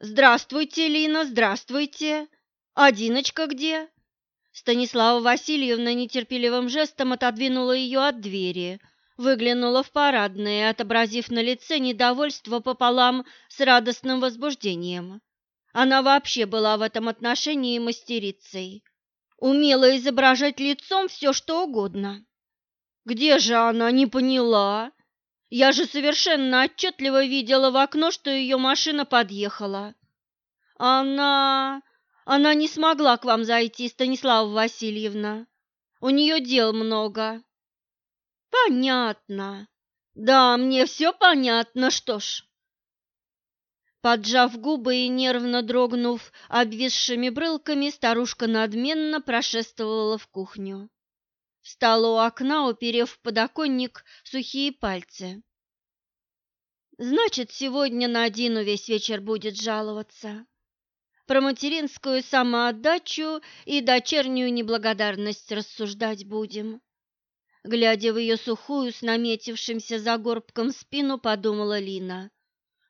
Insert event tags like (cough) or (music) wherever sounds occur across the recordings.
«Здравствуйте, Лина, здравствуйте! А Диночка где?» Станислава Васильевна нетерпеливым жестом отодвинула ее от двери, выглянула в парадное, отобразив на лице недовольство пополам с радостным возбуждением. Она вообще была в этом отношении мастерицей. Умела изображать лицом все, что угодно. «Где же она? Не поняла. Я же совершенно отчетливо видела в окно, что ее машина подъехала. Она... Она не смогла к вам зайти, Станислава Васильевна. У нее дел много. Понятно. Да, мне все понятно, что ж. Поджав губы и нервно дрогнув обвисшими брылками, старушка надменно прошествовала в кухню. Встала у окна, уперев в подоконник сухие пальцы. Значит, сегодня на Дину весь вечер будет жаловаться про материнскую самоотдачу и дочернюю неблагодарность рассуждать будем. Глядя в ее сухую, с наметившимся за горбком спину, подумала Лина,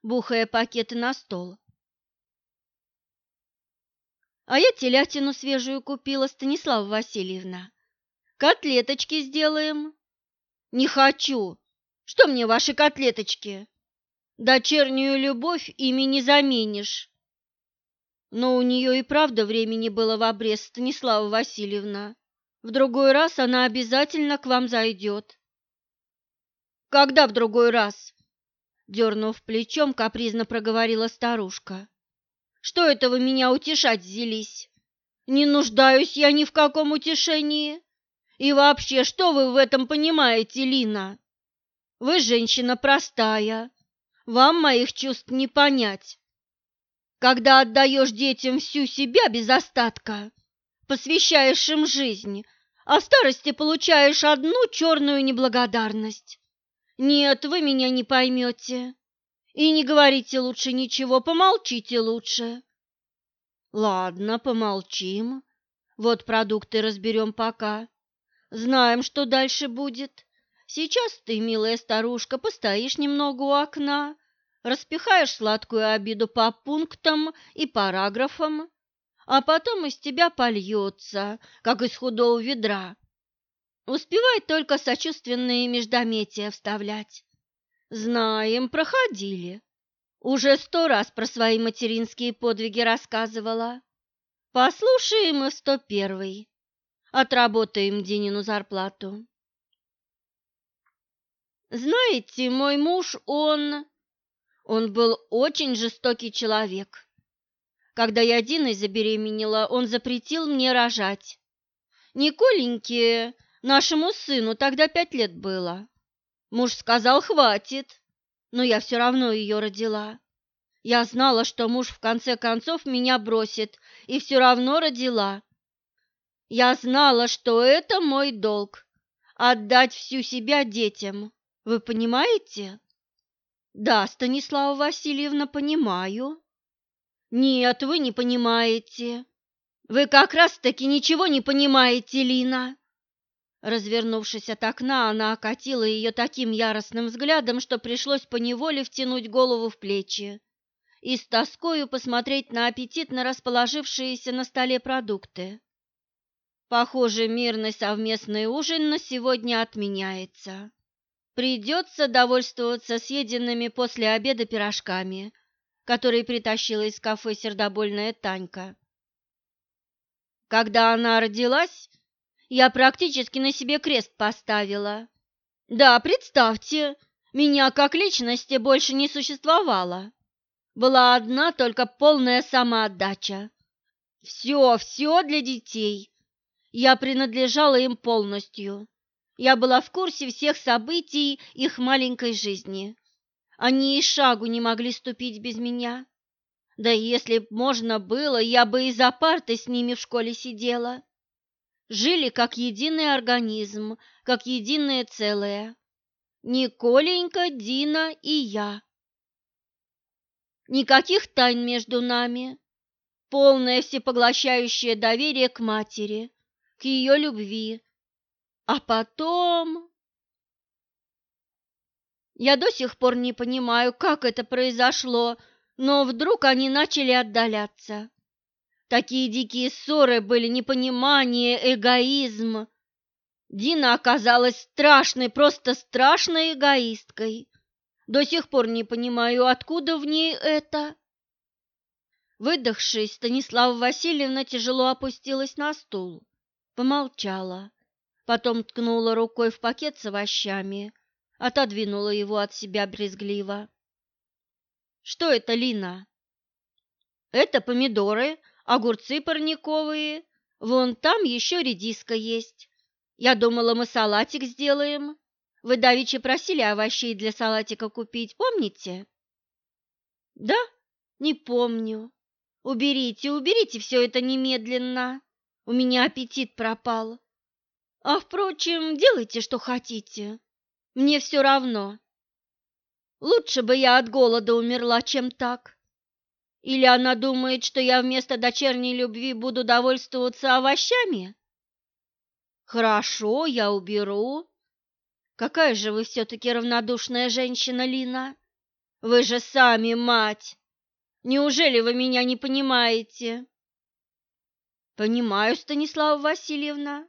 бухая пакеты на стол. А я телятину свежую купила, Станислава Васильевна. Котлеточки сделаем. Не хочу. Что мне ваши котлеточки? Дочернюю любовь ими не заменишь. Но у нее и правда времени было в обрез, Станислава Васильевна. В другой раз она обязательно к вам зайдет. Когда в другой раз? Дернув плечом, капризно проговорила старушка. Что это вы меня утешать взялись? Не нуждаюсь я ни в каком утешении. И вообще, что вы в этом понимаете, Лина? Вы женщина простая. Вам моих чувств не понять. Когда отдаешь детям всю себя без остатка, посвящаешь им жизнь, а в старости получаешь одну черную неблагодарность. Нет, вы меня не поймете. И не говорите лучше ничего, помолчите лучше. Ладно, помолчим. Вот продукты разберем пока. Знаем, что дальше будет. Сейчас ты, милая старушка, постоишь немного у окна, распихаешь сладкую обиду по пунктам и параграфам, а потом из тебя польется, как из худого ведра. Успевай только сочувственные междометия вставлять. Знаем, проходили. Уже сто раз про свои материнские подвиги рассказывала. Послушаем и сто первый. Отработаем Динину зарплату. Знаете, мой муж, он... Он был очень жестокий человек. Когда я Диной забеременела, он запретил мне рожать. Николеньке, нашему сыну, тогда пять лет было. Муж сказал, хватит, но я все равно ее родила. Я знала, что муж в конце концов меня бросит, и все равно родила. Я знала, что это мой долг – отдать всю себя детям. Вы понимаете? Да, Станислава Васильевна, понимаю. Нет, вы не понимаете. Вы как раз-таки ничего не понимаете, Лина. Развернувшись от окна, она окатила ее таким яростным взглядом, что пришлось поневоле втянуть голову в плечи и с тоскою посмотреть на аппетитно расположившиеся на столе продукты. Похоже, мирный совместный ужин на сегодня отменяется. Придется довольствоваться съеденными после обеда пирожками, которые притащила из кафе сердобольная Танька. Когда она родилась, я практически на себе крест поставила. Да, представьте, меня как личности больше не существовало. Была одна только полная самоотдача. Все, все для детей. Я принадлежала им полностью. Я была в курсе всех событий их маленькой жизни. Они и шагу не могли ступить без меня. Да если б можно было, я бы и за партой с ними в школе сидела. Жили как единый организм, как единое целое. Николенька, Дина и я. Никаких тайн между нами. Полное всепоглощающее доверие к матери, к ее любви, а потом... Я до сих пор не понимаю, как это произошло, Но вдруг они начали отдаляться. Такие дикие ссоры были непонимание, эгоизм. Дина оказалась страшной, просто страшной эгоисткой. До сих пор не понимаю, откуда в ней это. Выдохшись, Станислава Васильевна тяжело опустилась на стул, помолчала, потом ткнула рукой в пакет с овощами, отодвинула его от себя брезгливо. «Что это, Лина?» «Это помидоры, огурцы парниковые, вон там еще редиска есть. Я думала, мы салатик сделаем. Вы давеча просили овощей для салатика купить, помните?» «Да, не помню. Уберите, уберите все это немедленно. У меня аппетит пропал. А, впрочем, делайте, что хотите. Мне все равно. Лучше бы я от голода умерла, чем так. Или она думает, что я вместо дочерней любви буду довольствоваться овощами? Хорошо, я уберу. Какая же вы все-таки равнодушная женщина, Лина. Вы же сами мать. Неужели вы меня не понимаете? Понимаю, Станислава Васильевна.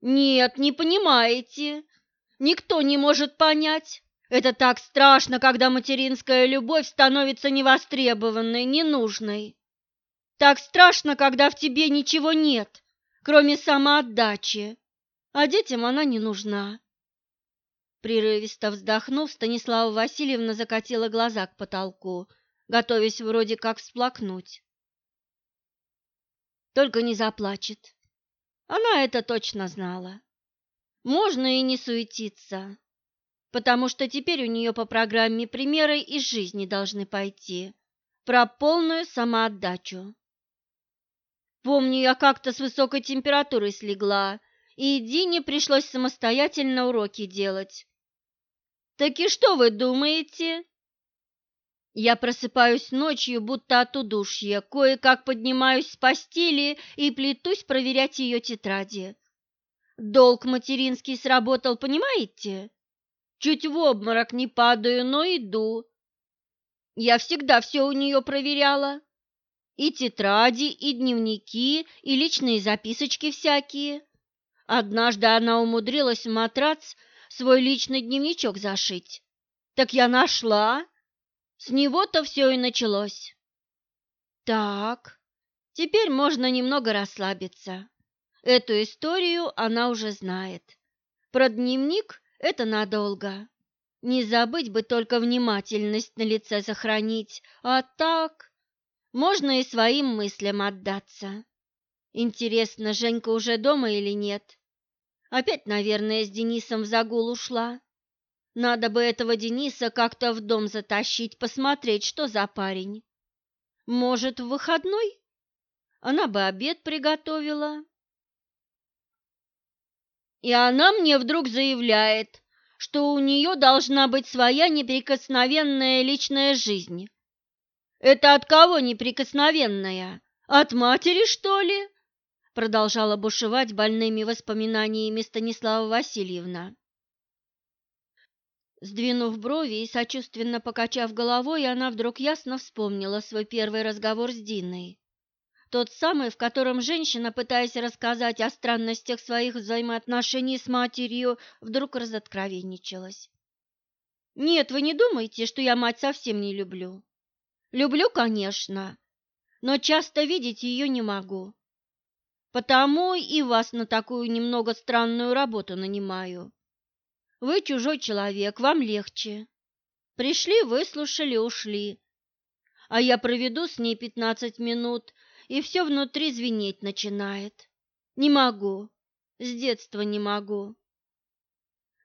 Нет, не понимаете. Никто не может понять. Это так страшно, когда материнская любовь становится невостребованной, ненужной. Так страшно, когда в тебе ничего нет, кроме самоотдачи, а детям она не нужна. Прерывисто вздохнув, Станислава Васильевна закатила глаза к потолку, готовясь вроде как всплакнуть. Только не заплачет. Она это точно знала. Можно и не суетиться, потому что теперь у нее по программе примеры из жизни должны пойти про полную самоотдачу. Помню, я как-то с высокой температурой слегла, и Дине пришлось самостоятельно уроки делать. Так и что вы думаете? Я просыпаюсь ночью, будто от удушья, кое-как поднимаюсь с постели и плетусь проверять ее тетради. Долг материнский сработал, понимаете? Чуть в обморок не падаю, но иду. Я всегда все у нее проверяла. И тетради, и дневники, и личные записочки всякие. Однажды она умудрилась в матрац свой личный дневничок зашить. Так я нашла. С него-то все и началось. Так, теперь можно немного расслабиться. Эту историю она уже знает. Про дневник это надолго. Не забыть бы только внимательность на лице сохранить, а так можно и своим мыслям отдаться. Интересно, Женька уже дома или нет? Опять, наверное, с Денисом в загул ушла. Надо бы этого Дениса как-то в дом затащить, посмотреть, что за парень. Может, в выходной? Она бы обед приготовила. И она мне вдруг заявляет, что у нее должна быть своя неприкосновенная личная жизнь. Это от кого неприкосновенная? От матери, что ли? Продолжала бушевать больными воспоминаниями Станислава Васильевна. Сдвинув брови и сочувственно покачав головой, она вдруг ясно вспомнила свой первый разговор с Диной. Тот самый, в котором женщина, пытаясь рассказать о странностях своих взаимоотношений с матерью, вдруг разоткровенничалась. «Нет, вы не думаете, что я мать совсем не люблю. Люблю, конечно, но часто видеть ее не могу. Потому и вас на такую немного странную работу нанимаю. Вы чужой человек, вам легче. Пришли, выслушали, ушли. А я проведу с ней пятнадцать минут, и все внутри звенеть начинает. Не могу, с детства не могу.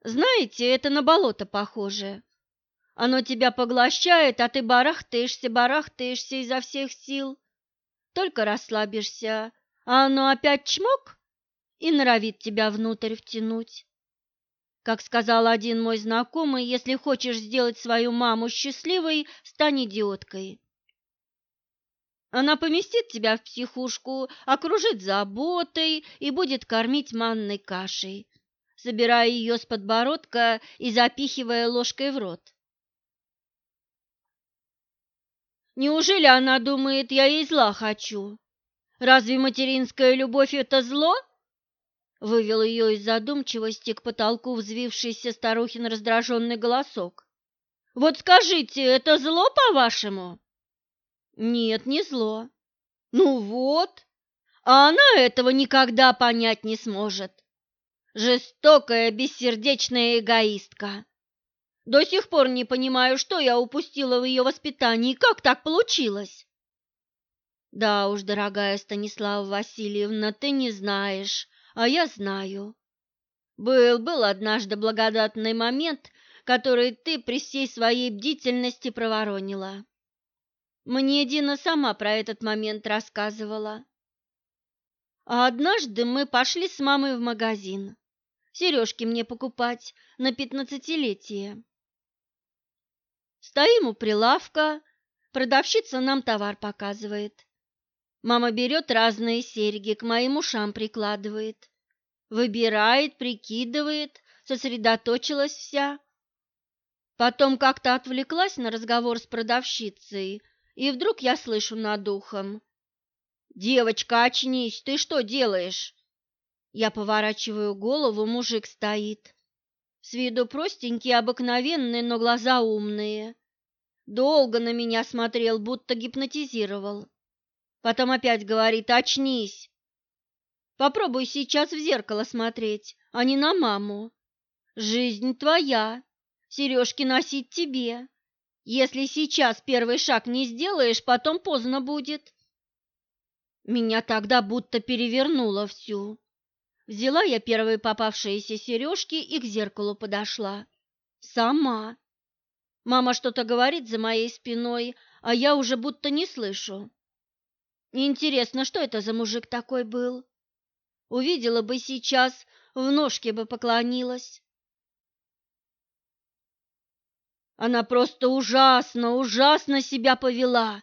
Знаете, это на болото похоже. Оно тебя поглощает, а ты барахтаешься, барахтаешься изо всех сил. Только расслабишься, а оно опять чмок и норовит тебя внутрь втянуть. Как сказал один мой знакомый, если хочешь сделать свою маму счастливой, стань идиоткой. Она поместит тебя в психушку, окружит заботой и будет кормить манной кашей, собирая ее с подбородка и запихивая ложкой в рот. Неужели она думает, я ей зла хочу? Разве материнская любовь – это зло?» Вывел ее из задумчивости к потолку взвившийся старухин раздраженный голосок. «Вот скажите, это зло, по-вашему?» «Нет, не зло». «Ну вот, а она этого никогда понять не сможет. Жестокая, бессердечная эгоистка. До сих пор не понимаю, что я упустила в ее воспитании, как так получилось. Да уж, дорогая Станислава Васильевна, ты не знаешь, а я знаю. Был, был однажды благодатный момент, который ты при всей своей бдительности проворонила. Мне Дина сама про этот момент рассказывала. А однажды мы пошли с мамой в магазин сережки мне покупать на пятнадцатилетие. Стоим у прилавка, продавщица нам товар показывает. Мама берет разные серьги, к моим ушам прикладывает. Выбирает, прикидывает, сосредоточилась вся. Потом как-то отвлеклась на разговор с продавщицей, и вдруг я слышу над ухом. «Девочка, очнись, ты что делаешь?» Я поворачиваю голову, мужик стоит. С виду простенький, обыкновенный, но глаза умные. Долго на меня смотрел, будто гипнотизировал. Потом опять говорит «Очнись!» Попробуй сейчас в зеркало смотреть, а не на маму. Жизнь твоя, сережки носить тебе. Если сейчас первый шаг не сделаешь, потом поздно будет. Меня тогда будто перевернуло всю. Взяла я первые попавшиеся сережки и к зеркалу подошла. Сама. Мама что-то говорит за моей спиной, а я уже будто не слышу. Интересно, что это за мужик такой был? Увидела бы сейчас, в ножке бы поклонилась. Она просто ужасно, ужасно себя повела.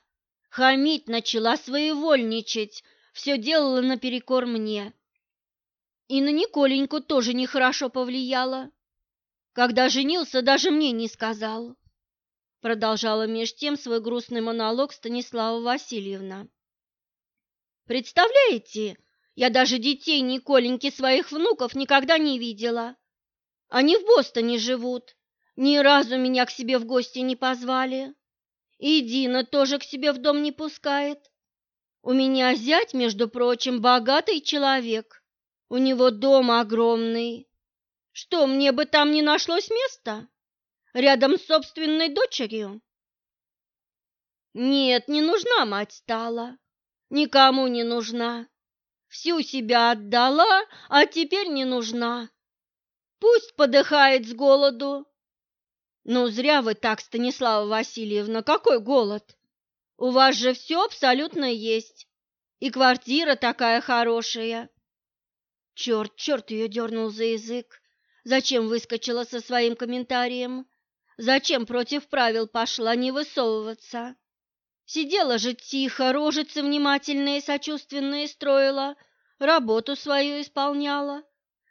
Хамить начала, своевольничать, все делала наперекор мне. И на Николеньку тоже нехорошо повлияло. Когда женился, даже мне не сказал. Продолжала меж тем свой грустный монолог Станислава Васильевна. Представляете, я даже детей Николеньки своих внуков никогда не видела. Они в Бостоне живут, ни разу меня к себе в гости не позвали. И Дина тоже к себе в дом не пускает. У меня зять, между прочим, богатый человек. У него дом огромный. Что, мне бы там не нашлось места? Рядом с собственной дочерью? Нет, не нужна мать стала. Никому не нужна. Всю себя отдала, а теперь не нужна. Пусть подыхает с голоду. Ну, зря вы так, Станислава Васильевна, какой голод? У вас же все абсолютно есть. И квартира такая хорошая. Черт, черт ее дернул за язык. Зачем выскочила со своим комментарием? Зачем против правил пошла не высовываться? Сидела же тихо, рожицы внимательные и сочувственные строила, работу свою исполняла.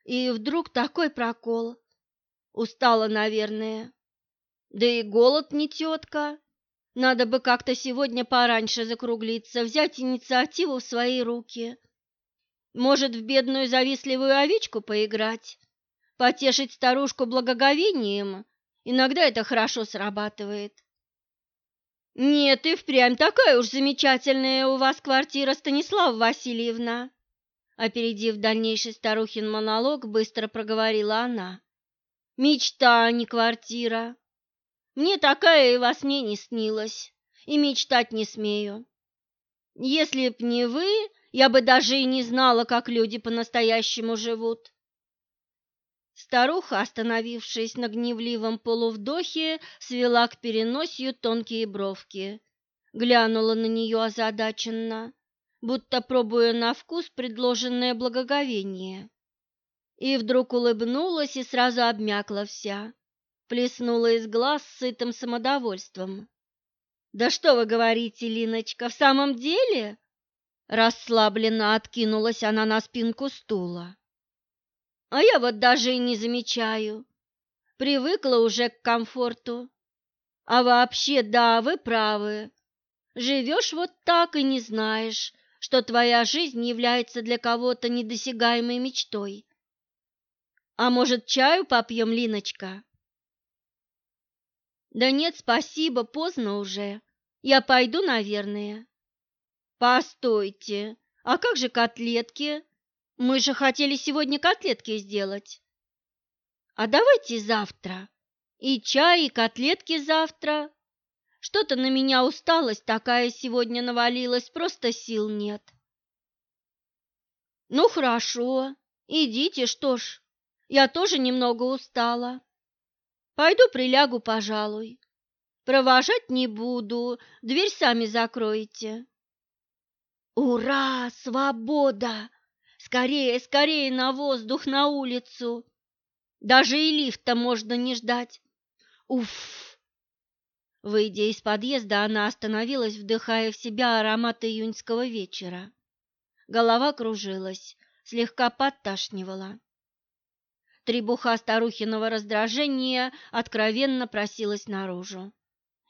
И вдруг такой прокол. Устала, наверное. Да и голод не тетка. Надо бы как-то сегодня пораньше закруглиться, взять инициативу в свои руки. Может, в бедную завистливую овечку поиграть? Потешить старушку благоговением? Иногда это хорошо срабатывает. Нет, и впрямь такая уж замечательная у вас квартира, Станислава Васильевна. Опередив дальнейший старухин монолог, быстро проговорила она. Мечта, а не квартира. Мне такая и во сне не снилась, и мечтать не смею. Если б не вы, я бы даже и не знала, как люди по-настоящему живут. Старуха, остановившись на гневливом полувдохе, свела к переносию тонкие бровки, глянула на нее озадаченно, будто пробуя на вкус предложенное благоговение. И вдруг улыбнулась и сразу обмякла вся, плеснула из глаз сытым самодовольством. «Да что вы говорите, Линочка, в самом деле?» Расслабленно откинулась она на спинку стула. А я вот даже и не замечаю. Привыкла уже к комфорту. А вообще, да, вы правы. Живешь вот так и не знаешь, что твоя жизнь является для кого-то недосягаемой мечтой. А может, чаю попьем, Линочка? Да нет, спасибо, поздно уже. Я пойду, наверное. Постойте, а как же котлетки? Мы же хотели сегодня котлетки сделать. А давайте завтра. И чай, и котлетки завтра. Что-то на меня усталость такая сегодня навалилась, просто сил нет. Ну хорошо, идите, что ж. Я тоже немного устала. Пойду прилягу, пожалуй. Провожать не буду, дверь сами закроете. Ура, свобода! Скорее, скорее на воздух, на улицу. Даже и лифта можно не ждать. Уф! Выйдя из подъезда, она остановилась, вдыхая в себя аромат июньского вечера. Голова кружилась, слегка подташнивала. Требуха старухиного раздражения откровенно просилась наружу.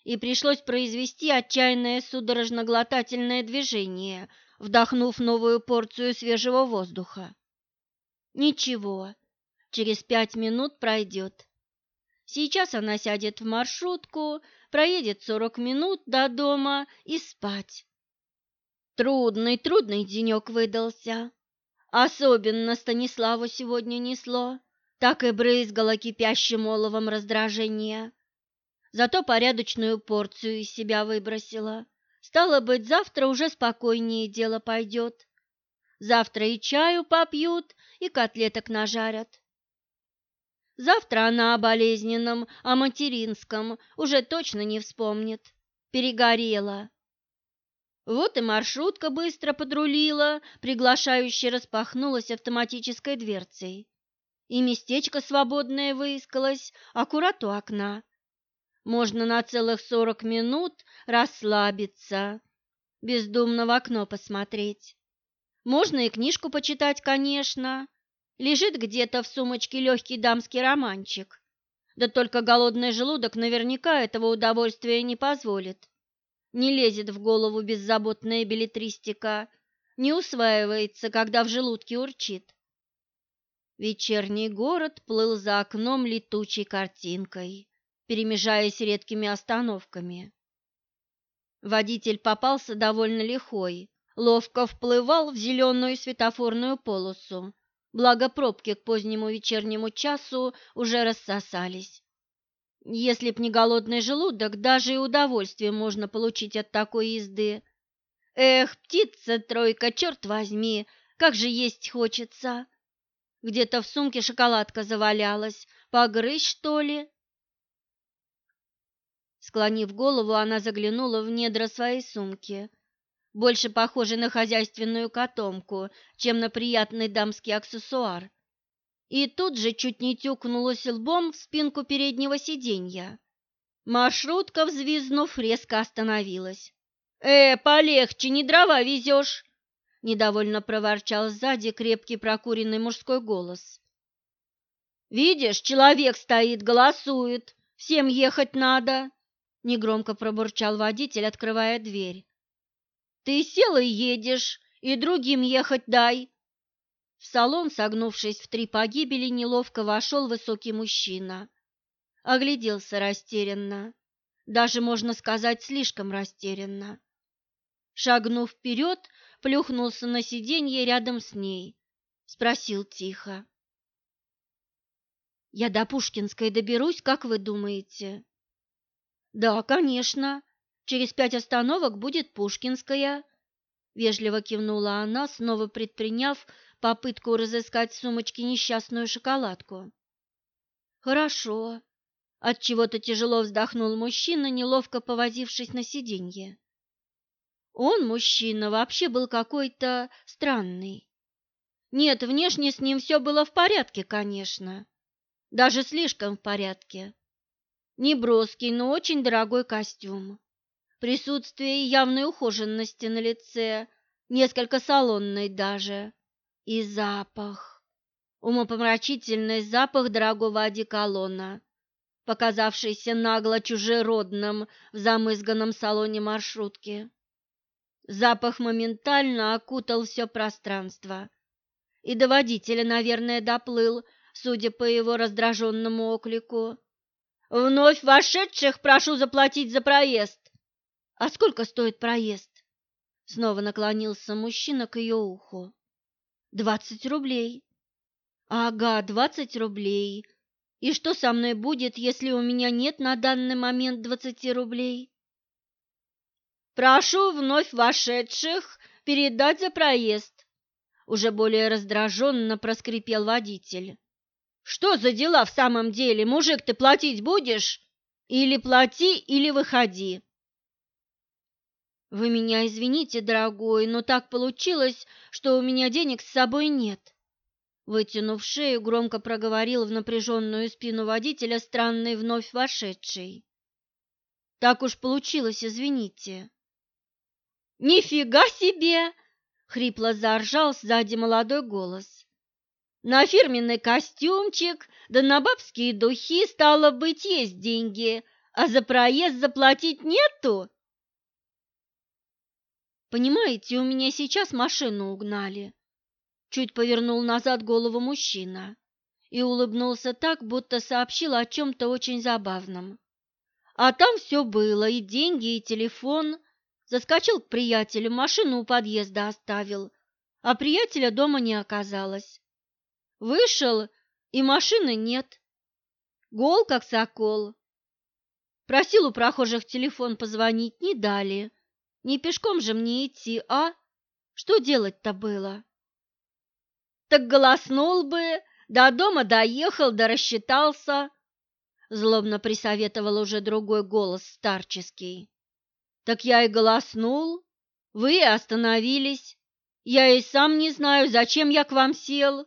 И пришлось произвести отчаянное судорожно-глотательное движение, вдохнув новую порцию свежего воздуха. Ничего, через пять минут пройдет. Сейчас она сядет в маршрутку, проедет сорок минут до дома и спать. Трудный, трудный денек выдался. Особенно Станиславу сегодня несло так и брызгала кипящим оловом раздражение. Зато порядочную порцию из себя выбросила. Стало быть, завтра уже спокойнее дело пойдет. Завтра и чаю попьют, и котлеток нажарят. Завтра она о болезненном, о материнском уже точно не вспомнит. Перегорела. Вот и маршрутка быстро подрулила, приглашающе распахнулась автоматической дверцей и местечко свободное выискалось аккурат у окна. Можно на целых сорок минут расслабиться, бездумно в окно посмотреть. Можно и книжку почитать, конечно. Лежит где-то в сумочке легкий дамский романчик. Да только голодный желудок наверняка этого удовольствия не позволит. Не лезет в голову беззаботная билетристика, не усваивается, когда в желудке урчит. Вечерний город плыл за окном летучей картинкой, перемежаясь редкими остановками. Водитель попался довольно лихой, ловко вплывал в зеленую светофорную полосу, благо пробки к позднему вечернему часу уже рассосались. Если б не голодный желудок, даже и удовольствие можно получить от такой езды. Эх, птица-тройка, черт возьми, как же есть хочется! Где-то в сумке шоколадка завалялась. Погрызть, что ли? Склонив голову, она заглянула в недра своей сумки, больше похожей на хозяйственную котомку, чем на приятный дамский аксессуар. И тут же чуть не тюкнулась лбом в спинку переднего сиденья. Маршрутка, взвизнув, резко остановилась. «Э, полегче, не дрова везешь!» недовольно проворчал сзади крепкий прокуренный мужской голос. Видишь, человек стоит, голосует. Всем ехать надо, негромко пробурчал водитель, открывая дверь. Ты сел и едешь, и другим ехать дай. В салон, согнувшись в три погибели, неловко вошел высокий мужчина. Огляделся растерянно, даже, можно сказать, слишком растерянно. Шагнув вперед, плюхнулся на сиденье рядом с ней, спросил тихо. «Я до Пушкинской доберусь, как вы думаете?» «Да, конечно. Через пять остановок будет Пушкинская», — вежливо кивнула она, снова предприняв попытку разыскать в сумочке несчастную шоколадку. «Хорошо», — отчего-то тяжело вздохнул мужчина, неловко повозившись на сиденье. Он, мужчина, вообще был какой-то странный. Нет, внешне с ним все было в порядке, конечно. Даже слишком в порядке. Не броский, но очень дорогой костюм. Присутствие явной ухоженности на лице, несколько салонной даже. И запах. Умопомрачительный запах дорогого одеколона. показавшийся нагло чужеродным в замызганном салоне маршрутки. Запах моментально окутал все пространство, и до водителя, наверное, доплыл, судя по его раздраженному оклику. «Вновь вошедших прошу заплатить за проезд!» «А сколько стоит проезд?» Снова наклонился мужчина к ее уху. «Двадцать рублей». «Ага, двадцать рублей. И что со мной будет, если у меня нет на данный момент двадцати рублей?» «Прошу вновь вошедших передать за проезд», уже более раздраженно проскрипел водитель. «Что за дела в самом деле? Мужик, ты платить будешь? Или плати, или выходи!» «Вы меня извините, дорогой, но так получилось, что у меня денег с собой нет». Вытянув шею, громко проговорил в напряженную спину водителя странный вновь вошедший. «Так уж получилось, извините». «Нифига себе!» — хрипло заржал сзади молодой голос. «На фирменный костюмчик, да на бабские духи, стало быть, есть деньги, а за проезд заплатить нету?» Понимаете, у меня сейчас машину угнали. Чуть повернул назад голову мужчина и улыбнулся так, будто сообщил о чем-то очень забавном. А там все было, и деньги, и телефон. Заскочил к приятелю, машину у подъезда оставил, а приятеля дома не оказалось. Вышел, и машины нет. Гол, как сокол. Просил у прохожих телефон позвонить, не дали. Не пешком же мне идти, а? Что делать-то было? Так голоснул бы, до дома доехал, да рассчитался. Злобно присоветовал уже другой голос старческий. Так я и голоснул. Вы остановились. Я и сам не знаю, зачем я к вам сел.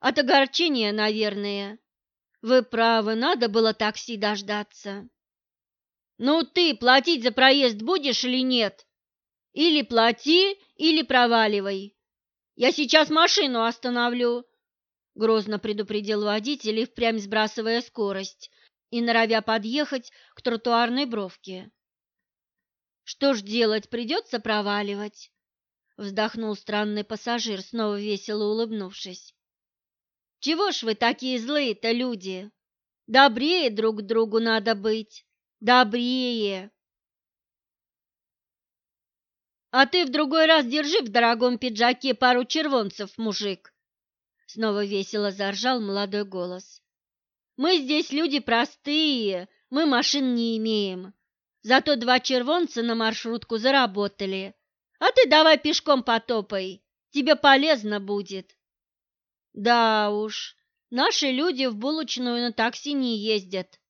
От огорчения, наверное. Вы правы, надо было такси дождаться. Ну ты платить за проезд будешь или нет? Или плати, или проваливай. Я сейчас машину остановлю, грозно предупредил водитель впрямь сбрасывая скорость и норовя подъехать к тротуарной бровке. Что ж делать, придется проваливать, вздохнул странный пассажир, снова весело улыбнувшись. Чего ж вы такие злые-то люди? Добрее друг другу надо быть, добрее. А ты в другой раз держи в дорогом пиджаке пару червонцев, мужик. Снова весело заржал молодой голос. Мы здесь люди простые, мы машин не имеем. Зато два червонца на маршрутку заработали. А ты давай пешком потопай, тебе полезно будет. Да уж, наши люди в булочную на такси не ездят.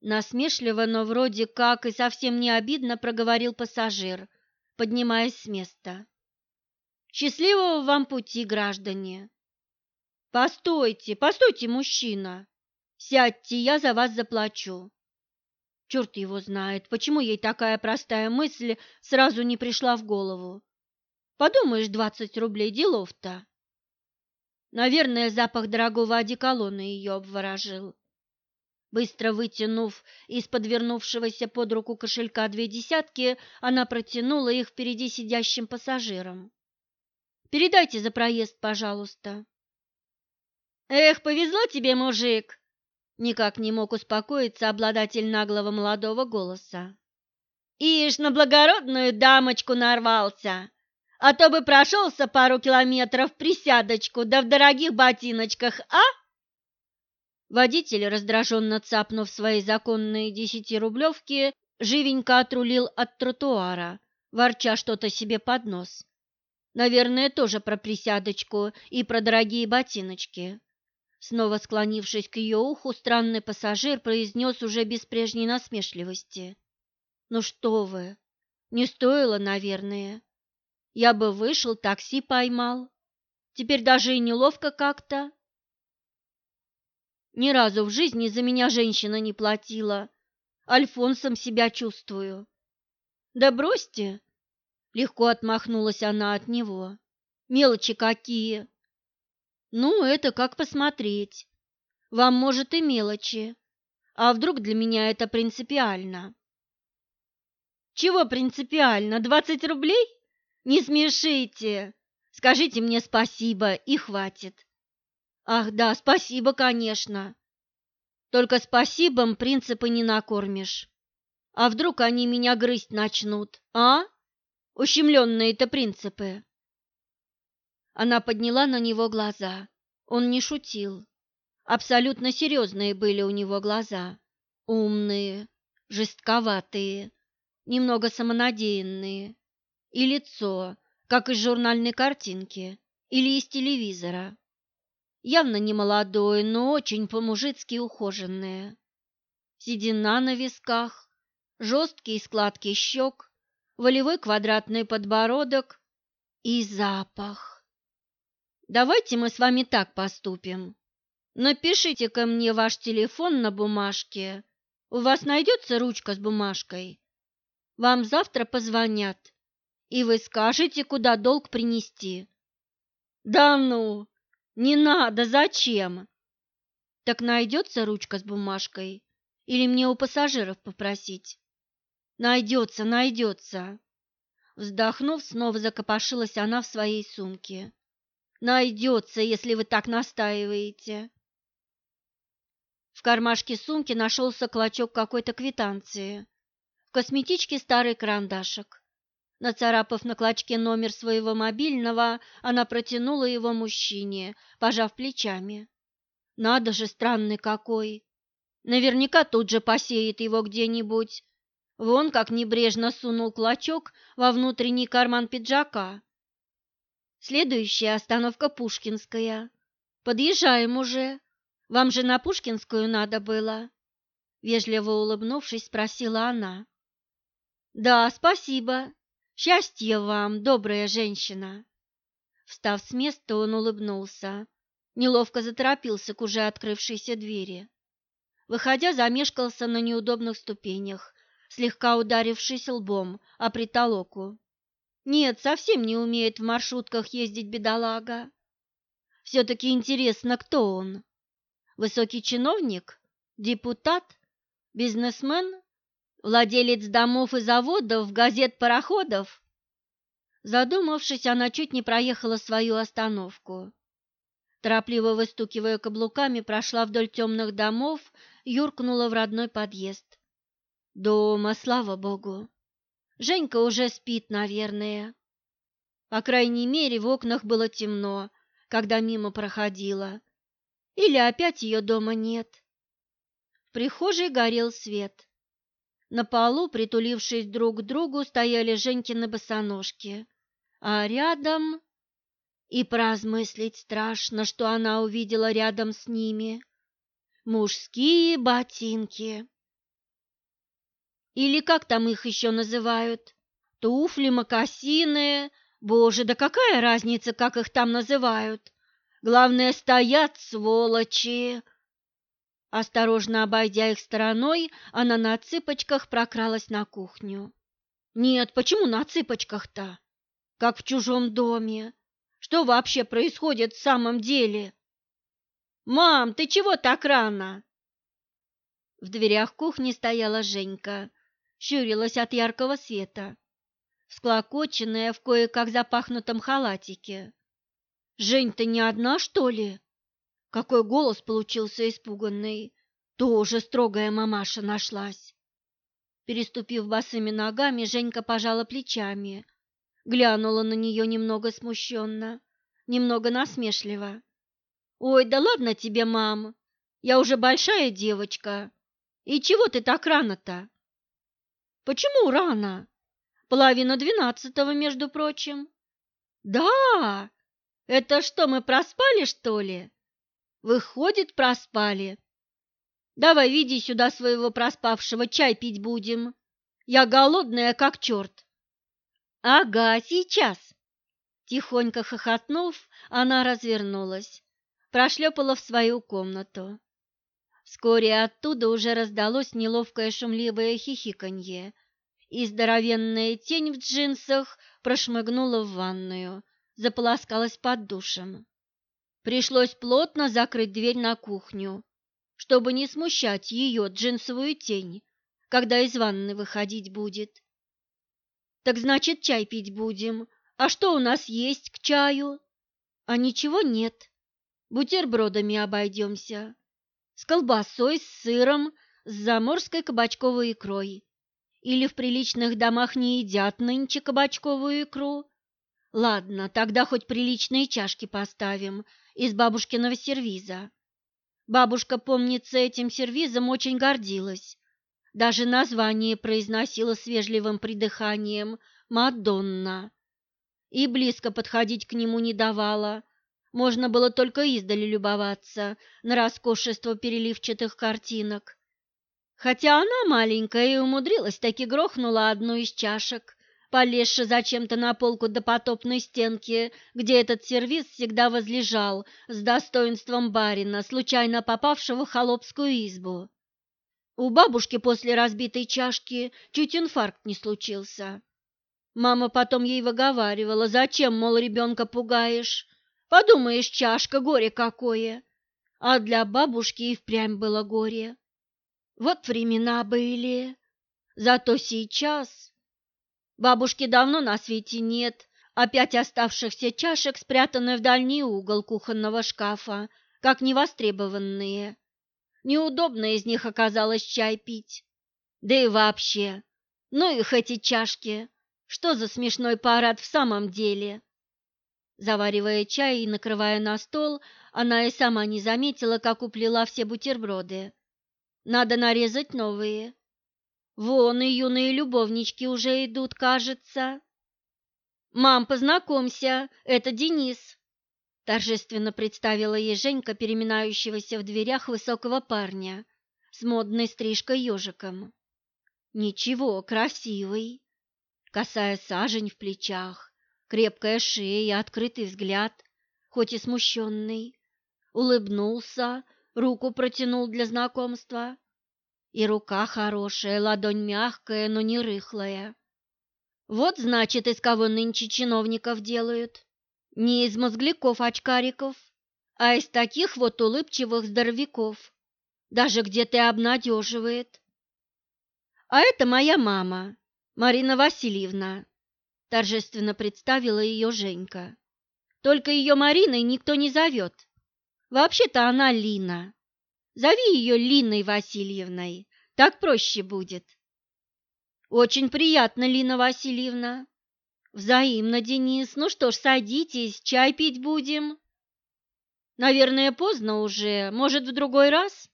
Насмешливо, но вроде как и совсем не обидно проговорил пассажир поднимаясь с места. Счастливого вам пути, граждане. Постойте, постойте, мужчина. Сядьте, я за вас заплачу. Черт его знает, почему ей такая простая мысль сразу не пришла в голову. Подумаешь, двадцать рублей делов-то. Наверное, запах дорогого одеколона ее обворожил. Быстро вытянув из подвернувшегося под руку кошелька две десятки, она протянула их впереди сидящим пассажирам. «Передайте за проезд, пожалуйста». «Эх, повезло тебе, мужик!» Никак не мог успокоиться обладатель наглого молодого голоса. «Ишь, на благородную дамочку нарвался! А то бы прошелся пару километров присядочку, да в дорогих ботиночках, а?» Водитель, раздраженно цапнув свои законные десятирублевки, живенько отрулил от тротуара, ворча что-то себе под нос. Наверное, тоже про присядочку и про дорогие ботиночки. Снова склонившись к ее уху, странный пассажир произнес уже без прежней насмешливости. «Ну что вы, не стоило, наверное. Я бы вышел, такси поймал. Теперь даже и неловко как-то. Ни разу в жизни за меня женщина не платила. Альфонсом себя чувствую. Да бросьте, легко отмахнулась она от него. Мелочи какие. Ну, это как посмотреть. Вам, может, и мелочи. А вдруг для меня это принципиально? Чего принципиально? Двадцать рублей? Не смешите. Скажите мне спасибо и хватит. Ах, да, спасибо, конечно. Только спасибом принципы не накормишь. А вдруг они меня грызть начнут, а? Ущемленные-то принципы. Она подняла на него глаза. Он не шутил. Абсолютно серьезные были у него глаза. Умные, жестковатые, немного самонадеянные. И лицо, как из журнальной картинки или из телевизора. Явно не молодое, но очень по-мужицки ухоженное. Седина на висках, жесткие складки щек, волевой квадратный подбородок и запах. Давайте мы с вами так поступим. напишите ко мне ваш телефон на бумажке. У вас найдется ручка с бумажкой? Вам завтра позвонят, и вы скажете, куда долг принести. Да ну, не надо, зачем? Так найдется ручка с бумажкой? Или мне у пассажиров попросить? Найдется, найдется. Вздохнув, снова закопошилась она в своей сумке. Найдется, если вы так настаиваете. В кармашке сумки нашелся клочок какой-то квитанции. В косметичке старый карандашик. Нацарапав на клочке номер своего мобильного, она протянула его мужчине, пожав плечами. Надо же, странный какой. Наверняка тут же посеет его где-нибудь. Вон как небрежно сунул клочок во внутренний карман пиджака. Следующая остановка Пушкинская. Подъезжаем уже. Вам же на Пушкинскую надо было. Вежливо улыбнувшись, спросила она. Да, спасибо. Счастья вам, добрая женщина. Встав с места, он улыбнулся, неловко заторопился к уже открывшейся двери. Выходя, замешкался на неудобных ступенях, слегка ударившись лбом о притолоку. Нет, совсем не умеет в маршрутках ездить бедолага. Все-таки интересно, кто он? Высокий чиновник? Депутат? Бизнесмен? Владелец домов и заводов, газет-пароходов? Задумавшись, она чуть не проехала свою остановку. Торопливо выстукивая каблуками, прошла вдоль темных домов, юркнула в родной подъезд. Дома, слава богу. Женька уже спит, наверное. По крайней мере, в окнах было темно, когда мимо проходила. Или опять ее дома нет. В прихожей горел свет. На полу, притулившись друг к другу, стояли Женькины босоножки, а рядом... И поразмыслить страшно, что она увидела рядом с ними. Мужские ботинки. Или как там их еще называют? Туфли, мокасины. Боже, да какая разница, как их там называют? Главное, стоят сволочи. Осторожно обойдя их стороной, она на цыпочках прокралась на кухню. Нет, почему на цыпочках-то? Как в чужом доме. Что вообще происходит в самом деле? Мам, ты чего так рано? В дверях кухни стояла Женька, щурилась от яркого света, склокоченная в кое-как запахнутом халатике. Жень, ты не одна, что ли? Какой голос получился испуганный. Тоже строгая мамаша нашлась. Переступив босыми ногами, Женька пожала плечами, глянула на нее немного смущенно, немного насмешливо. «Ой, да ладно тебе, мам, я уже большая девочка. И чего ты так рано-то?» «Почему рано? Половина двенадцатого, между прочим». «Да? Это что, мы проспали, что ли?» Выходит, проспали. Давай, веди сюда своего проспавшего, чай пить будем. Я голодная, как черт. Ага, сейчас. Тихонько хохотнув, она развернулась, прошлепала в свою комнату. Вскоре оттуда уже раздалось неловкое шумливое хихиканье, и здоровенная тень в джинсах прошмыгнула в ванную, заполоскалась под душем. Пришлось плотно закрыть дверь на кухню, чтобы не смущать ее джинсовую тень, когда из ванны выходить будет. Так значит, чай пить будем. А что у нас есть к чаю? А ничего нет. Бутербродами обойдемся. С колбасой, с сыром, с заморской кабачковой икрой. Или в приличных домах не едят нынче кабачковую икру? Ладно, тогда хоть приличные чашки поставим из бабушкиного сервиза. Бабушка, помнится, этим сервизом очень гордилась. Даже название произносила с вежливым придыханием «Мадонна». И близко подходить к нему не давала. Можно было только издали любоваться на роскошество переливчатых картинок. Хотя она маленькая и умудрилась таки грохнула одну из чашек, полезши зачем-то на полку до потопной стенки, где этот сервиз всегда возлежал с достоинством барина, случайно попавшего в холопскую избу. У бабушки после разбитой чашки чуть инфаркт не случился. Мама потом ей выговаривала, зачем, мол, ребенка пугаешь? Подумаешь, чашка, горе какое! А для бабушки и впрямь было горе. Вот времена были. Зато сейчас... Бабушки давно на свете нет, а пять оставшихся чашек спрятаны в дальний угол кухонного шкафа, как невостребованные. Неудобно из них оказалось чай пить. Да и вообще, ну их эти чашки, что за смешной парад в самом деле? Заваривая чай и накрывая на стол, она и сама не заметила, как уплела все бутерброды. Надо нарезать новые. Вон и юные любовнички уже идут, кажется. Мам, познакомься, это Денис. Торжественно представила ей Женька, переминающегося в дверях высокого парня с модной стрижкой ежиком. Ничего, красивый. Косая сажень в плечах, крепкая шея, открытый взгляд, хоть и смущенный. Улыбнулся, руку протянул для знакомства. И рука хорошая, ладонь мягкая, но не рыхлая. Вот, значит, из кого нынче чиновников делают. Не из мозгляков-очкариков, а из таких вот улыбчивых здоровяков. Даже где-то обнадеживает. А это моя мама, Марина Васильевна, торжественно представила ее Женька. Только ее Мариной никто не зовет. Вообще-то она Лина. Зови ее Линой Васильевной, так проще будет. Очень приятно, Лина Васильевна. Взаимно, Денис. Ну что ж, садитесь, чай пить будем. Наверное, поздно уже, может, в другой раз?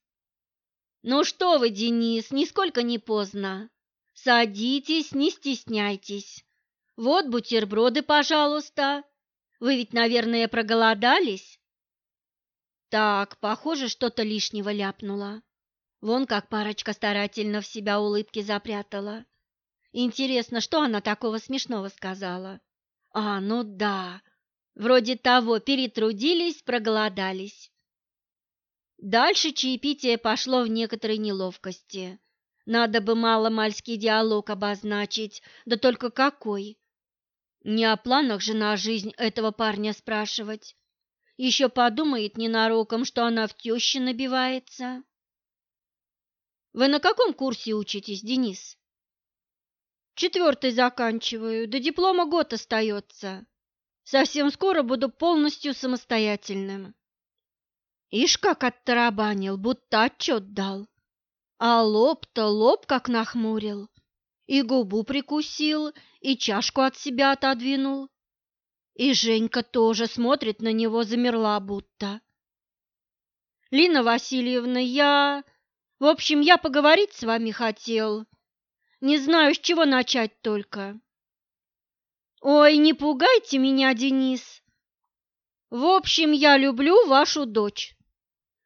Ну что вы, Денис, нисколько не поздно. Садитесь, не стесняйтесь. Вот бутерброды, пожалуйста. Вы ведь, наверное, проголодались? Так, похоже, что-то лишнего ляпнула. Вон как парочка старательно в себя улыбки запрятала. Интересно, что она такого смешного сказала? А, ну да, вроде того, перетрудились, проголодались. Дальше чаепитие пошло в некоторой неловкости. Надо бы мало-мальский диалог обозначить, да только какой. Не о планах же на жизнь этого парня спрашивать. Еще подумает ненароком, что она в тещи набивается. Вы на каком курсе учитесь, Денис? Четвертый заканчиваю, до диплома год остается. Совсем скоро буду полностью самостоятельным. Ишь, как оттарабанил, будто отчет дал. А лоб-то лоб как нахмурил. И губу прикусил, и чашку от себя отодвинул. И Женька тоже смотрит на него, замерла будто. Лина Васильевна, я... В общем, я поговорить с вами хотел. Не знаю, с чего начать только. Ой, не пугайте меня, Денис. В общем, я люблю вашу дочь.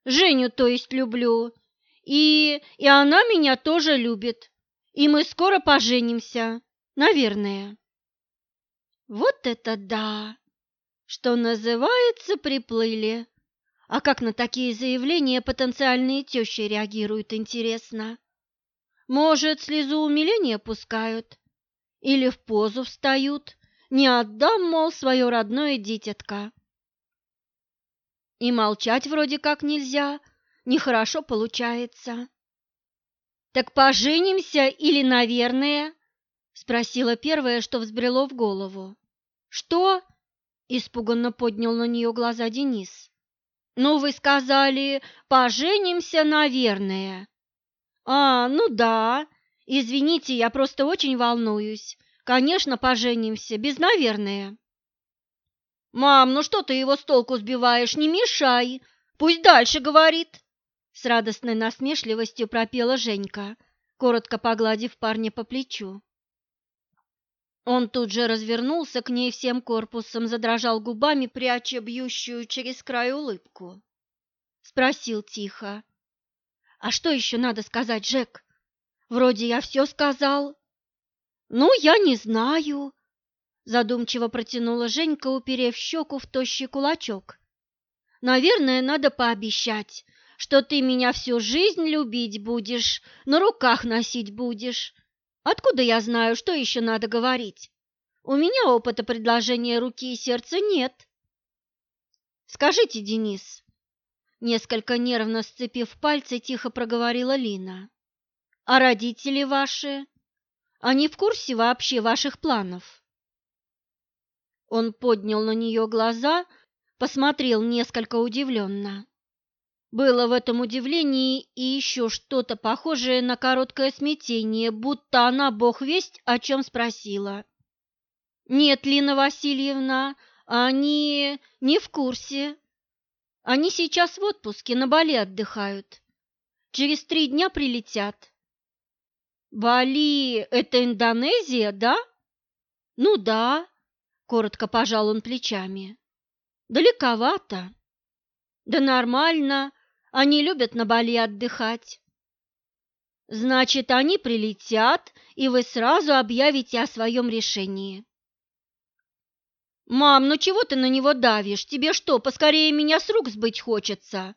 Женю, то есть, люблю. И, и она меня тоже любит. И мы скоро поженимся, наверное. Вот это да! Что называется, приплыли. А как на такие заявления потенциальные тещи реагируют, интересно? Может, слезу умиления пускают? Или в позу встают? Не отдам, мол, свое родное дитятка. И молчать вроде как нельзя, нехорошо получается. Так поженимся или, наверное? Спросила первое, что взбрело в голову. Что? испуганно поднял на нее глаза Денис. Ну, вы сказали, поженимся, наверное. А, ну да. Извините, я просто очень волнуюсь. Конечно, поженимся, без наверное. Мам, ну что ты его с толку сбиваешь? Не мешай. Пусть дальше говорит. С радостной насмешливостью пропела Женька, коротко погладив парня по плечу. Он тут же развернулся к ней всем корпусом, задрожал губами, пряча бьющую через край улыбку. Спросил тихо. «А что еще надо сказать, Жек? Вроде я все сказал». «Ну, я не знаю», — задумчиво протянула Женька, уперев щеку в тощий кулачок. «Наверное, надо пообещать, что ты меня всю жизнь любить будешь, на руках носить будешь, Откуда я знаю, что еще надо говорить? У меня опыта предложения руки и сердца нет. Скажите, Денис, несколько нервно сцепив пальцы, тихо проговорила Лина. А родители ваши? Они в курсе вообще ваших планов? Он поднял на нее глаза, посмотрел несколько удивленно. Было в этом удивлении и еще что-то похожее на короткое смятение, будто она, бог весть, о чем спросила. «Нет, Лина Васильевна, они не в курсе. Они сейчас в отпуске, на Бали отдыхают. Через три дня прилетят». «Бали – это Индонезия, да?» «Ну да», – коротко пожал он плечами. «Далековато». «Да нормально, они любят на Бали отдыхать. Значит, они прилетят, и вы сразу объявите о своем решении. Мам, ну чего ты на него давишь? Тебе что, поскорее меня с рук сбыть хочется?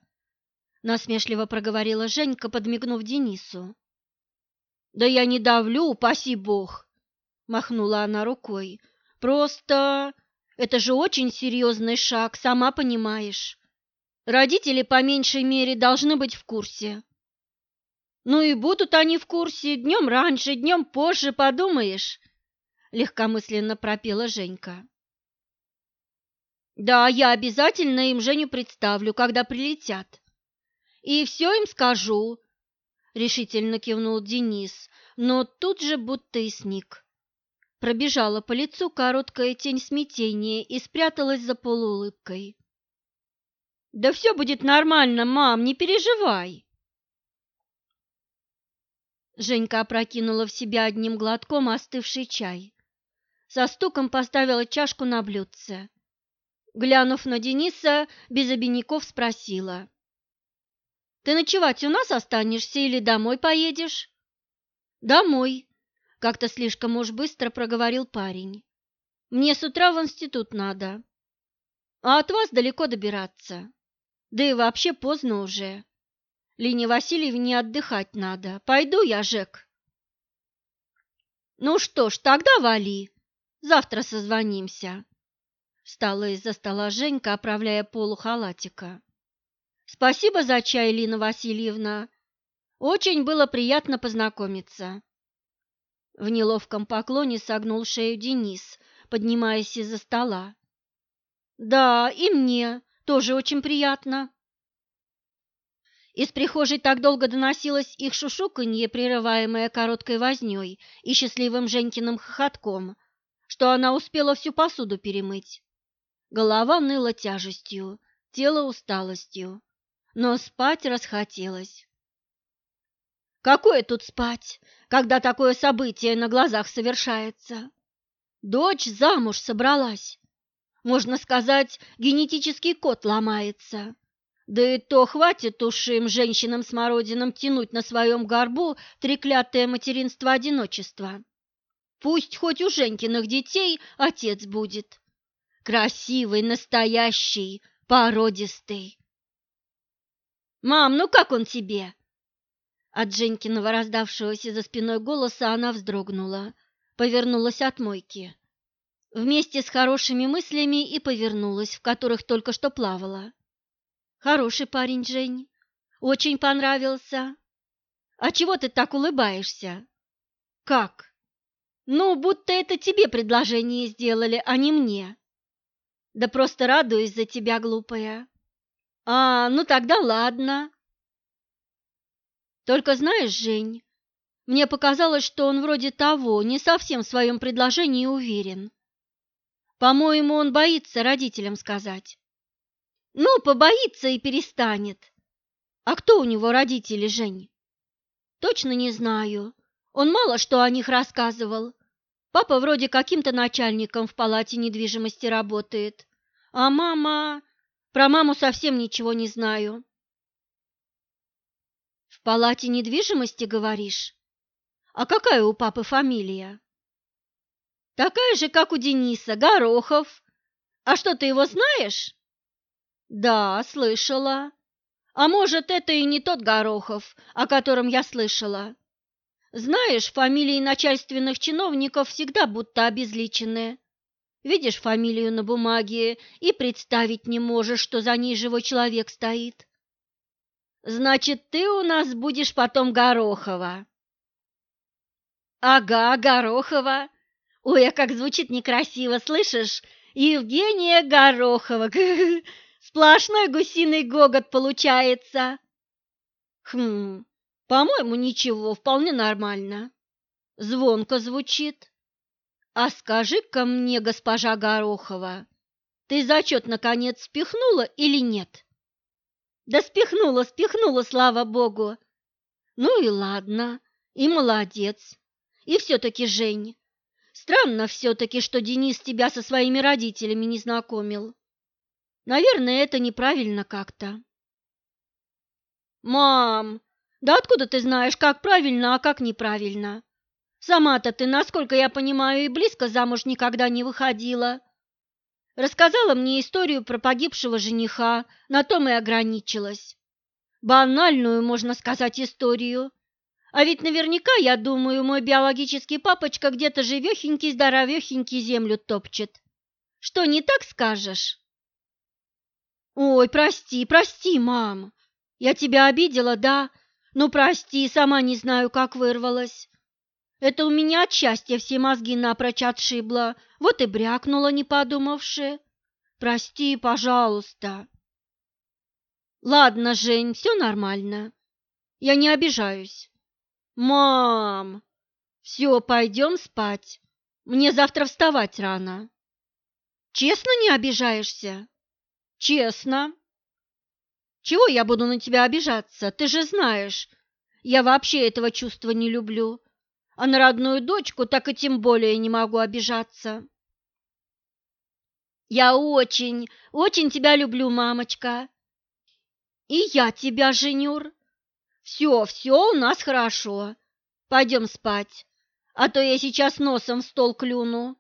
Насмешливо проговорила Женька, подмигнув Денису. Да я не давлю, упаси бог, махнула она рукой. Просто это же очень серьезный шаг, сама понимаешь. Родители по меньшей мере должны быть в курсе. Ну и будут они в курсе днем раньше, днем позже, подумаешь, легкомысленно пропела Женька. Да, я обязательно им Женю представлю, когда прилетят. И все им скажу, решительно кивнул Денис, но тут же будто и сник. Пробежала по лицу короткая тень смятения и спряталась за полуулыбкой. Да все будет нормально, мам, не переживай. Женька опрокинула в себя одним глотком остывший чай. Со стуком поставила чашку на блюдце. Глянув на Дениса, без обиняков спросила. «Ты ночевать у нас останешься или домой поедешь?» «Домой», — как-то слишком уж быстро проговорил парень. «Мне с утра в институт надо, а от вас далеко добираться». Да и вообще поздно уже. Лине Васильевне отдыхать надо. Пойду я, Жек. Ну что ж, тогда вали. Завтра созвонимся. Встала из-за стола Женька, оправляя полу халатика. Спасибо за чай, Лина Васильевна. Очень было приятно познакомиться. В неловком поклоне согнул шею Денис, поднимаясь из-за стола. Да, и мне тоже очень приятно. Из прихожей так долго доносилось их шушуканье, прерываемое короткой вознёй и счастливым Женькиным хохотком, что она успела всю посуду перемыть. Голова ныла тяжестью, тело усталостью, но спать расхотелось. Какое тут спать, когда такое событие на глазах совершается? Дочь замуж собралась, можно сказать, генетический код ломается. Да и то хватит уж им, женщинам-смородинам, тянуть на своем горбу треклятое материнство-одиночество. Пусть хоть у Женькиных детей отец будет. Красивый, настоящий, породистый. «Мам, ну как он тебе?» От Женькиного раздавшегося за спиной голоса она вздрогнула, повернулась от мойки вместе с хорошими мыслями и повернулась, в которых только что плавала. Хороший парень, Жень. Очень понравился. А чего ты так улыбаешься? Как? Ну, будто это тебе предложение сделали, а не мне. Да просто радуюсь за тебя, глупая. А, ну тогда ладно. Только знаешь, Жень, мне показалось, что он вроде того, не совсем в своем предложении уверен. По-моему, он боится родителям сказать. Ну, побоится и перестанет. А кто у него родители, Жень? Точно не знаю. Он мало что о них рассказывал. Папа вроде каким-то начальником в палате недвижимости работает. А мама... Про маму совсем ничего не знаю. В палате недвижимости, говоришь? А какая у папы фамилия? Такая же, как у Дениса, Горохов. А что, ты его знаешь? Да, слышала. А может, это и не тот Горохов, о котором я слышала. Знаешь, фамилии начальственных чиновников всегда будто обезличены. Видишь фамилию на бумаге и представить не можешь, что за ней живой человек стоит. Значит, ты у нас будешь потом Горохова. Ага, Горохова. Ой, а как звучит некрасиво, слышишь? Евгения Горохова. (laughs) Сплошной гусиный гогот получается. Хм, по-моему, ничего, вполне нормально. Звонко звучит. А скажи-ка мне, госпожа Горохова, ты зачет наконец спихнула или нет? Да спихнула, спихнула, слава богу. Ну и ладно, и молодец. И все-таки, Жень, странно все-таки, что Денис тебя со своими родителями не знакомил. Наверное, это неправильно как-то. Мам, да откуда ты знаешь, как правильно, а как неправильно? Сама-то ты, насколько я понимаю, и близко замуж никогда не выходила. Рассказала мне историю про погибшего жениха, на том и ограничилась. Банальную, можно сказать, историю. А ведь наверняка, я думаю, мой биологический папочка где-то живехенький, здоровехенький землю топчет. Что, не так скажешь? Ой, прости, прости, мам. Я тебя обидела, да? Ну, прости, сама не знаю, как вырвалась. Это у меня от счастья все мозги напрочь отшибло, вот и брякнула, не подумавши. Прости, пожалуйста. Ладно, Жень, все нормально. Я не обижаюсь. Мам, все, пойдем спать. Мне завтра вставать рано. Честно не обижаешься? Честно. Чего я буду на тебя обижаться? Ты же знаешь, я вообще этого чувства не люблю. А на родную дочку так и тем более не могу обижаться. Я очень, очень тебя люблю, мамочка. И я тебя, Женюр. Все, все у нас хорошо. Пойдем спать, а то я сейчас носом в стол клюну.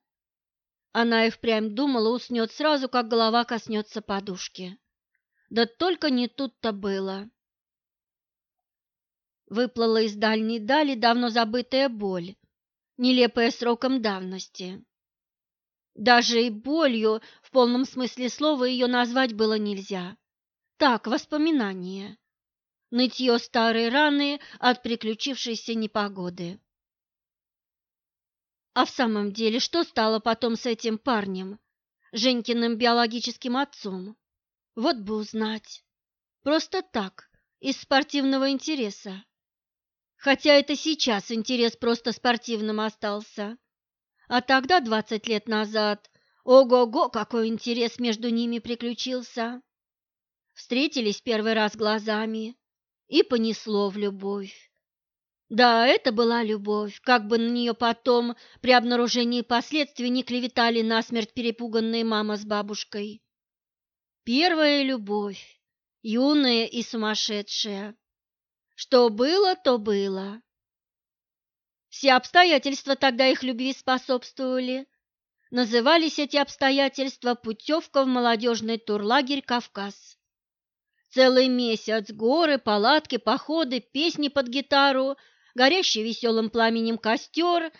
Она и впрямь думала, уснет сразу, как голова коснется подушки. Да только не тут-то было. Выплыла из дальней дали давно забытая боль, нелепая сроком давности. Даже и болью в полном смысле слова ее назвать было нельзя. Так, воспоминания. Нытье старой раны от приключившейся непогоды. А в самом деле, что стало потом с этим парнем, Женькиным биологическим отцом? Вот бы узнать. Просто так, из спортивного интереса. Хотя это сейчас интерес просто спортивным остался. А тогда, двадцать лет назад, ого-го, какой интерес между ними приключился. Встретились первый раз глазами и понесло в любовь. Да, это была любовь, как бы на нее потом при обнаружении последствий не клеветали насмерть перепуганные мама с бабушкой. Первая любовь, юная и сумасшедшая. Что было, то было. Все обстоятельства тогда их любви способствовали. Назывались эти обстоятельства «Путевка в молодежный турлагерь Кавказ». Целый месяц горы, палатки, походы, песни под гитару – горящий веселым пламенем костер,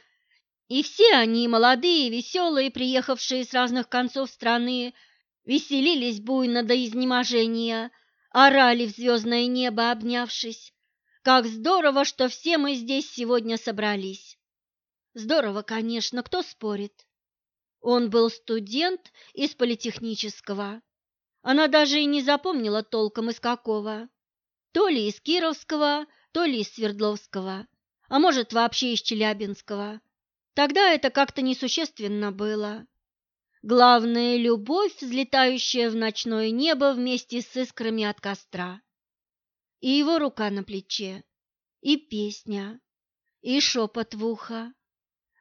и все они, молодые, веселые, приехавшие с разных концов страны, веселились буйно до изнеможения, орали в звездное небо, обнявшись. Как здорово, что все мы здесь сегодня собрались. Здорово, конечно, кто спорит. Он был студент из политехнического. Она даже и не запомнила толком из какого. То ли из Кировского, то ли из Свердловского, а может вообще из Челябинского. Тогда это как-то несущественно было. Главное – любовь, взлетающая в ночное небо вместе с искрами от костра. И его рука на плече, и песня, и шепот в ухо.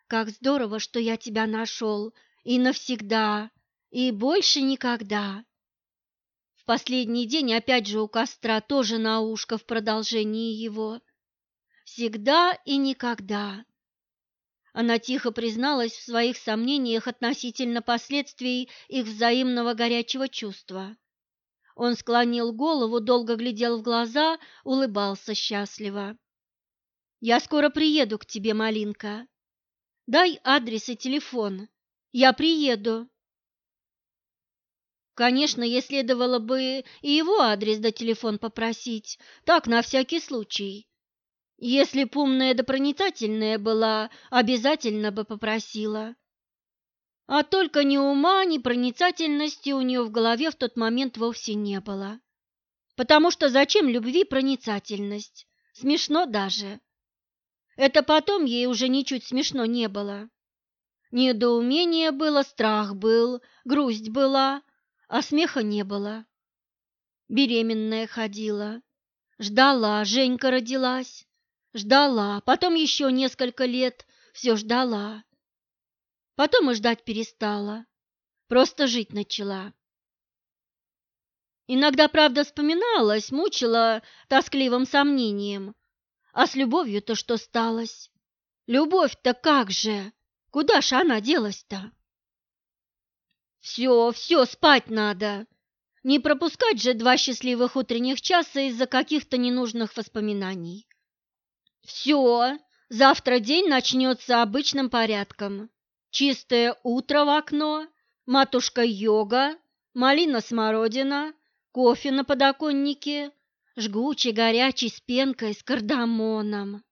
Как здорово, что я тебя нашел, и навсегда, и больше никогда. В последний день опять же у костра тоже на ушко в продолжении его. Всегда и никогда. Она тихо призналась в своих сомнениях относительно последствий их взаимного горячего чувства. Он склонил голову, долго глядел в глаза, улыбался счастливо. «Я скоро приеду к тебе, Малинка. Дай адрес и телефон. Я приеду». Конечно, ей следовало бы и его адрес да телефон попросить, так, на всякий случай. Если б умная да проницательная была, обязательно бы попросила. А только ни ума, ни проницательности у нее в голове в тот момент вовсе не было. Потому что зачем любви проницательность? Смешно даже. Это потом ей уже ничуть смешно не было. Недоумение было, страх был, грусть была, а смеха не было. Беременная ходила, ждала, Женька родилась. Ждала, потом еще несколько лет все ждала. Потом и ждать перестала, просто жить начала. Иногда, правда, вспоминалась, мучила тоскливым сомнением. А с любовью-то что сталось? Любовь-то как же? Куда ж она делась-то? Все, все, спать надо. Не пропускать же два счастливых утренних часа из-за каких-то ненужных воспоминаний. Все, завтра день начнется обычным порядком. Чистое утро в окно, матушка-йога, малина-смородина, кофе на подоконнике, жгучий горячий с пенкой с кардамоном.